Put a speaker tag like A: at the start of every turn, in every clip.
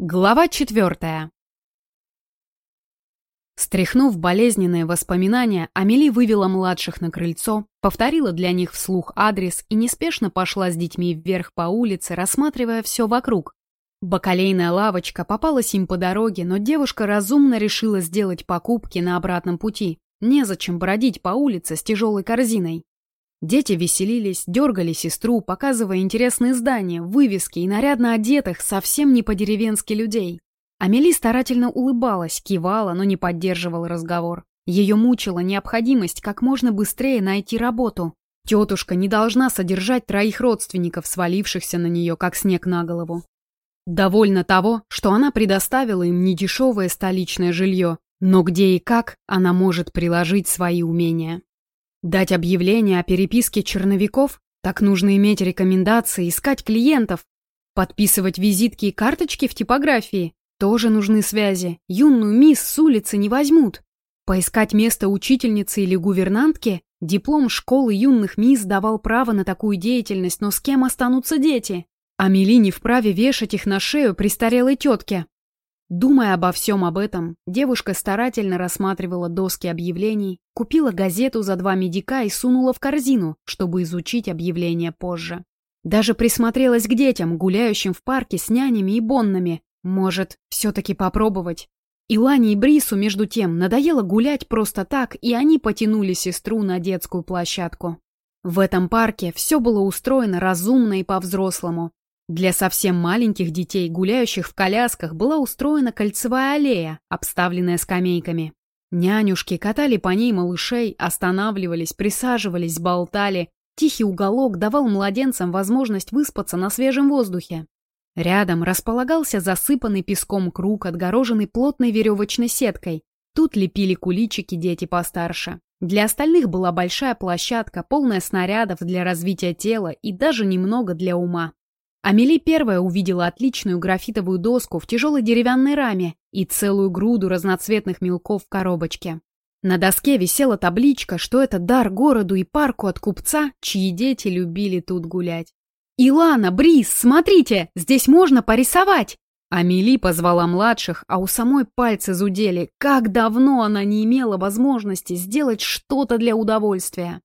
A: Глава четвертая. Стряхнув болезненные воспоминания, Амели вывела младших на крыльцо, повторила для них вслух адрес и неспешно пошла с детьми вверх по улице, рассматривая все вокруг. Бакалейная лавочка попалась им по дороге, но девушка разумно решила сделать покупки на обратном пути. Незачем бродить по улице с тяжелой корзиной. Дети веселились, дергали сестру, показывая интересные здания, вывески и нарядно одетых, совсем не по-деревенски людей. Амели старательно улыбалась, кивала, но не поддерживала разговор. Ее мучила необходимость как можно быстрее найти работу. Тетушка не должна содержать троих родственников, свалившихся на нее, как снег на голову. Довольно того, что она предоставила им недешевое столичное жилье, но где и как она может приложить свои умения. Дать объявление о переписке черновиков? Так нужно иметь рекомендации, искать клиентов. Подписывать визитки и карточки в типографии? Тоже нужны связи. Юную мисс с улицы не возьмут. Поискать место учительницы или гувернантки? Диплом школы юных мисс давал право на такую деятельность, но с кем останутся дети? Амели не вправе вешать их на шею престарелой тетке. Думая обо всем об этом, девушка старательно рассматривала доски объявлений, купила газету за два медика и сунула в корзину, чтобы изучить объявления позже. Даже присмотрелась к детям, гуляющим в парке с нянями и боннами. Может, все-таки попробовать? Илане и Брису, между тем, надоело гулять просто так, и они потянули сестру на детскую площадку. В этом парке все было устроено разумно и по-взрослому. Для совсем маленьких детей, гуляющих в колясках, была устроена кольцевая аллея, обставленная скамейками. Нянюшки катали по ней малышей, останавливались, присаживались, болтали. Тихий уголок давал младенцам возможность выспаться на свежем воздухе. Рядом располагался засыпанный песком круг, отгороженный плотной веревочной сеткой. Тут лепили куличики дети постарше. Для остальных была большая площадка, полная снарядов для развития тела и даже немного для ума. Амели первая увидела отличную графитовую доску в тяжелой деревянной раме и целую груду разноцветных мелков в коробочке. На доске висела табличка, что это дар городу и парку от купца, чьи дети любили тут гулять. «Илана, Брис, смотрите, здесь можно порисовать!» Амели позвала младших, а у самой пальцы зудели. Как давно она не имела возможности сделать что-то для удовольствия.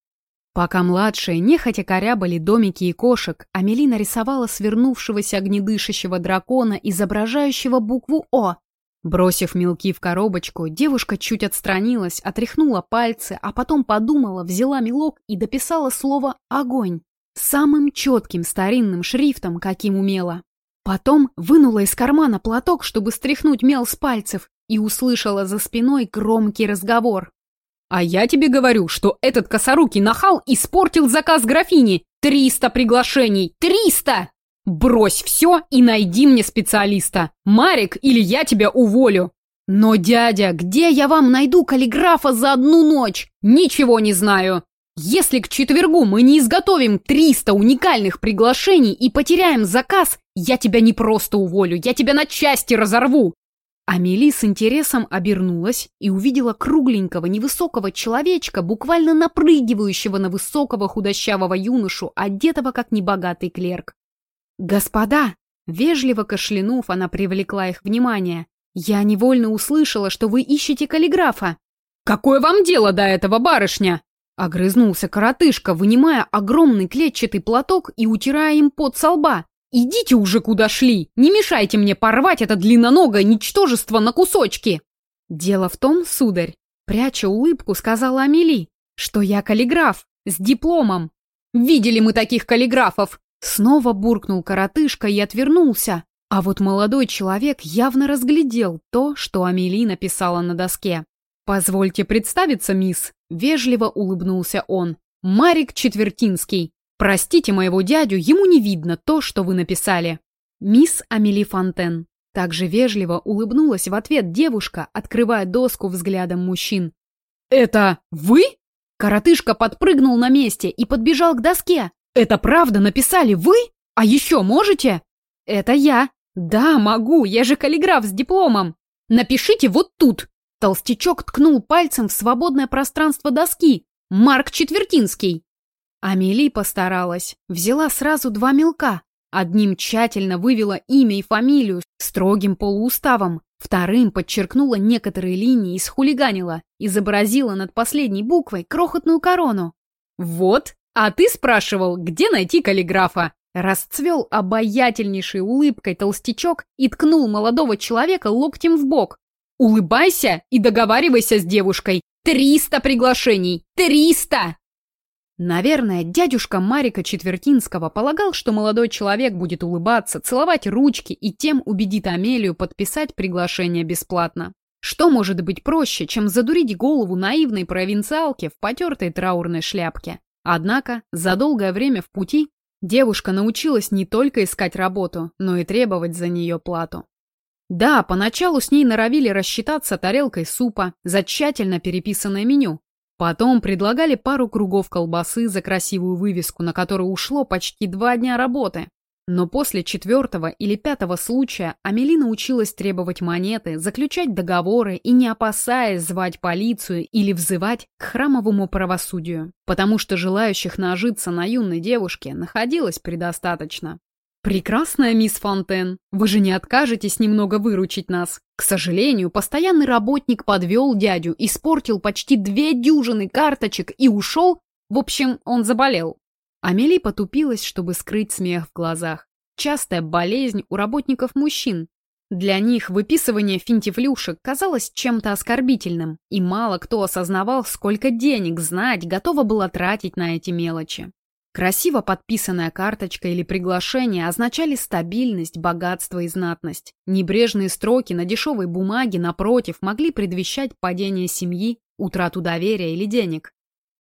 A: Пока младшие нехотя корябали домики и кошек, Амелина рисовала свернувшегося огнедышащего дракона, изображающего букву «О». Бросив мелки в коробочку, девушка чуть отстранилась, отряхнула пальцы, а потом подумала, взяла мелок и дописала слово «огонь» самым четким старинным шрифтом, каким умела. Потом вынула из кармана платок, чтобы стряхнуть мел с пальцев, и услышала за спиной громкий разговор. А я тебе говорю, что этот косорукий нахал испортил заказ графини. Триста приглашений! Триста! Брось все и найди мне специалиста. Марик, или я тебя уволю. Но, дядя, где я вам найду каллиграфа за одну ночь? Ничего не знаю. Если к четвергу мы не изготовим 300 уникальных приглашений и потеряем заказ, я тебя не просто уволю, я тебя на части разорву. Амели с интересом обернулась и увидела кругленького невысокого человечка, буквально напрыгивающего на высокого худощавого юношу, одетого как небогатый клерк. «Господа!» Вежливо кашлянув, она привлекла их внимание. «Я невольно услышала, что вы ищете каллиграфа». «Какое вам дело до этого, барышня?» Огрызнулся коротышка, вынимая огромный клетчатый платок и утирая им пот со лба. «Идите уже куда шли! Не мешайте мне порвать это длинноногое ничтожество на кусочки!» «Дело в том, сударь», — пряча улыбку, сказала Амели, «что я каллиграф с дипломом». «Видели мы таких каллиграфов!» Снова буркнул коротышка и отвернулся. А вот молодой человек явно разглядел то, что Амели написала на доске. «Позвольте представиться, мисс», — вежливо улыбнулся он. «Марик Четвертинский, Простите моего дядю, ему не видно то, что вы написали. Мисс Амели Фонтен. Также вежливо улыбнулась в ответ девушка, открывая доску взглядом мужчин. «Это вы?» Коротышка подпрыгнул на месте и подбежал к доске. «Это правда написали вы? А еще можете?» «Это я». «Да, могу, я же каллиграф с дипломом». «Напишите вот тут». Толстячок ткнул пальцем в свободное пространство доски. «Марк Четвертинский». Амели постаралась, взяла сразу два мелка. Одним тщательно вывела имя и фамилию строгим полууставом, вторым подчеркнула некоторые линии и схулиганила, изобразила над последней буквой крохотную корону. «Вот, а ты спрашивал, где найти каллиграфа?» Расцвел обаятельнейшей улыбкой толстячок и ткнул молодого человека локтем в бок. «Улыбайся и договаривайся с девушкой! Триста приглашений! Триста!» Наверное, дядюшка Марика Четвертинского полагал, что молодой человек будет улыбаться, целовать ручки и тем убедит Амелию подписать приглашение бесплатно. Что может быть проще, чем задурить голову наивной провинциалке в потертой траурной шляпке? Однако, за долгое время в пути девушка научилась не только искать работу, но и требовать за нее плату. Да, поначалу с ней норовили рассчитаться тарелкой супа за тщательно переписанное меню, Потом предлагали пару кругов колбасы за красивую вывеску, на которую ушло почти два дня работы. Но после четвертого или пятого случая Амелина училась требовать монеты, заключать договоры и не опасаясь звать полицию или взывать к храмовому правосудию, потому что желающих нажиться на юной девушке находилось предостаточно. «Прекрасная мисс Фонтен, вы же не откажетесь немного выручить нас. К сожалению, постоянный работник подвел дядю, испортил почти две дюжины карточек и ушел. В общем, он заболел». Амели потупилась, чтобы скрыть смех в глазах. Частая болезнь у работников мужчин. Для них выписывание финтифлюшек казалось чем-то оскорбительным, и мало кто осознавал, сколько денег знать готова была тратить на эти мелочи. Красиво подписанная карточка или приглашение означали стабильность, богатство и знатность. Небрежные строки на дешевой бумаге, напротив, могли предвещать падение семьи, утрату доверия или денег.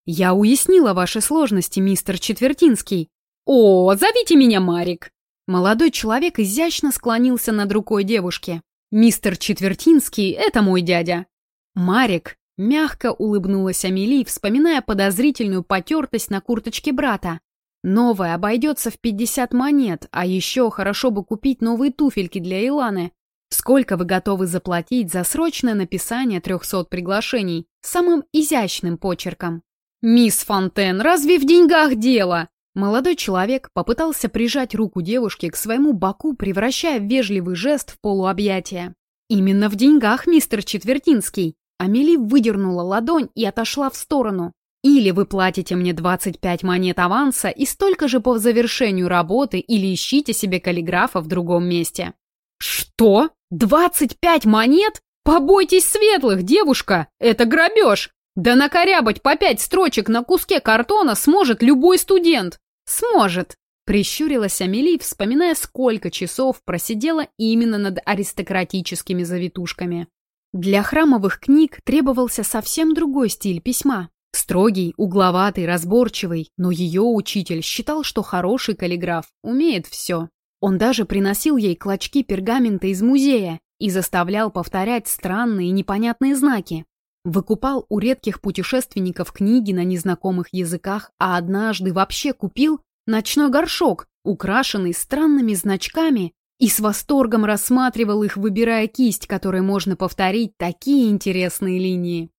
A: «Я уяснила ваши сложности, мистер Четвертинский». «О, зовите меня Марик!» Молодой человек изящно склонился над рукой девушки. «Мистер Четвертинский — это мой дядя». Марик Мягко улыбнулась Амели, вспоминая подозрительную потертость на курточке брата. Новая обойдется в 50 монет, а еще хорошо бы купить новые туфельки для Иланы. Сколько вы готовы заплатить за срочное написание 300 приглашений самым изящным почерком? «Мисс Фонтен, разве в деньгах дело?» Молодой человек попытался прижать руку девушки к своему боку, превращая вежливый жест в полуобъятие. «Именно в деньгах, мистер Четвертинский. Амели выдернула ладонь и отошла в сторону. Или вы платите мне 25 монет аванса и столько же по завершению работы, или ищите себе каллиграфа в другом месте. Что? 25 монет? Побойтесь светлых, девушка! Это грабеж! Да накорябать по пять строчек на куске картона сможет любой студент. Сможет. Прищурилась Амели, вспоминая, сколько часов просидела именно над аристократическими завитушками. Для храмовых книг требовался совсем другой стиль письма. Строгий, угловатый, разборчивый, но ее учитель считал, что хороший каллиграф умеет все. Он даже приносил ей клочки пергамента из музея и заставлял повторять странные непонятные знаки. Выкупал у редких путешественников книги на незнакомых языках, а однажды вообще купил ночной горшок, украшенный странными значками и с восторгом рассматривал их, выбирая кисть, которой можно повторить такие интересные линии.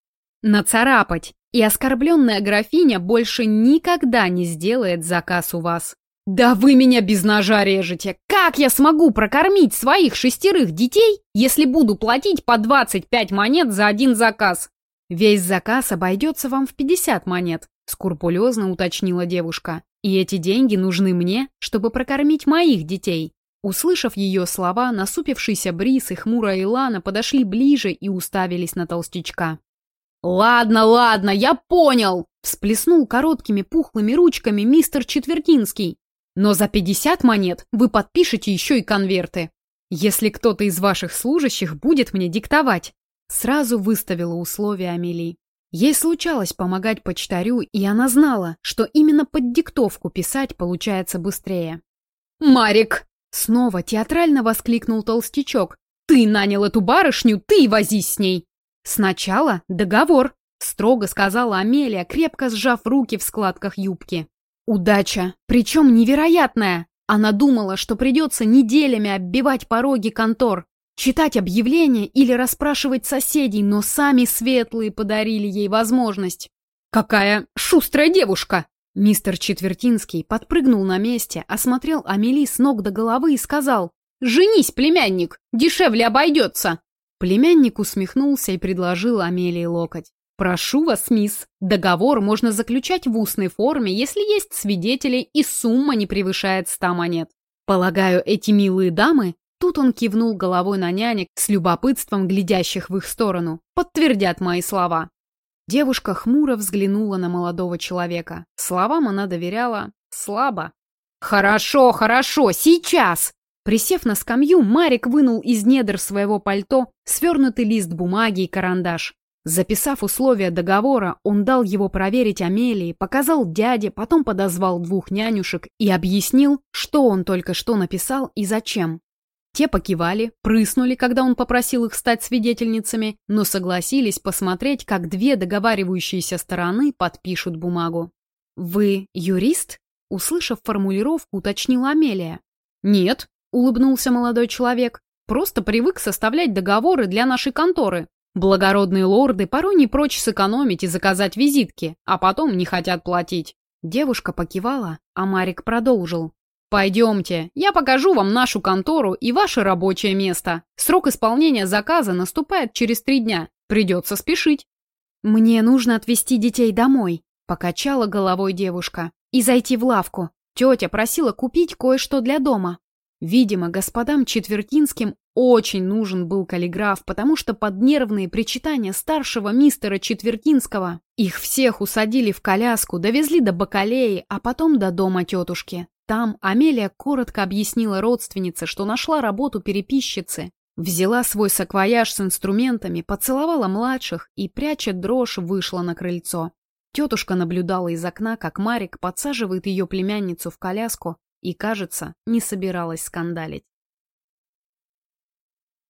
A: Нацарапать, и оскорбленная графиня больше никогда не сделает заказ у вас. «Да вы меня без ножа режете! Как я смогу прокормить своих шестерых детей, если буду платить по 25 монет за один заказ?» «Весь заказ обойдется вам в 50 монет», — скрупулезно уточнила девушка. «И эти деньги нужны мне, чтобы прокормить моих детей. Услышав ее слова, насупившийся Брис и хмурая Илана подошли ближе и уставились на толстячка. «Ладно, ладно, я понял!» — всплеснул короткими пухлыми ручками мистер Четвертинский. «Но за пятьдесят монет вы подпишете еще и конверты. Если кто-то из ваших служащих будет мне диктовать». Сразу выставила условия Амели. Ей случалось помогать почтарю, и она знала, что именно под диктовку писать получается быстрее. «Марик!» Снова театрально воскликнул толстячок. «Ты нанял эту барышню, ты и возись с ней!» «Сначала договор», — строго сказала Амелия, крепко сжав руки в складках юбки. «Удача, причем невероятная!» Она думала, что придется неделями оббивать пороги контор, читать объявления или расспрашивать соседей, но сами светлые подарили ей возможность. «Какая шустрая девушка!» Мистер Четвертинский подпрыгнул на месте, осмотрел Амели с ног до головы и сказал «Женись, племянник, дешевле обойдется!» Племянник усмехнулся и предложил Амелии локоть. «Прошу вас, мисс, договор можно заключать в устной форме, если есть свидетели и сумма не превышает ста монет. Полагаю, эти милые дамы Тут он кивнул головой на нянек с любопытством глядящих в их сторону. Подтвердят мои слова. Девушка хмуро взглянула на молодого человека. Словам она доверяла слабо. «Хорошо, хорошо, сейчас!» Присев на скамью, Марик вынул из недр своего пальто свернутый лист бумаги и карандаш. Записав условия договора, он дал его проверить Амелии, показал дяде, потом подозвал двух нянюшек и объяснил, что он только что написал и зачем. Те покивали, прыснули, когда он попросил их стать свидетельницами, но согласились посмотреть, как две договаривающиеся стороны подпишут бумагу. «Вы юрист?» — услышав формулировку, уточнила Амелия. «Нет», — улыбнулся молодой человек, — «просто привык составлять договоры для нашей конторы. Благородные лорды порой не прочь сэкономить и заказать визитки, а потом не хотят платить». Девушка покивала, а Марик продолжил. «Пойдемте, я покажу вам нашу контору и ваше рабочее место. Срок исполнения заказа наступает через три дня. Придется спешить». «Мне нужно отвезти детей домой», — покачала головой девушка, «и зайти в лавку. Тетя просила купить кое-что для дома». Видимо, господам Четвертинским очень нужен был каллиграф, потому что под нервные причитания старшего мистера Четвертинского их всех усадили в коляску, довезли до Бакалеи, а потом до дома тетушки. Там Амелия коротко объяснила родственнице, что нашла работу переписчицы, взяла свой саквояж с инструментами, поцеловала младших и, пряча дрожь, вышла на крыльцо. Тетушка наблюдала из окна, как Марик подсаживает ее племянницу в коляску и, кажется, не собиралась скандалить.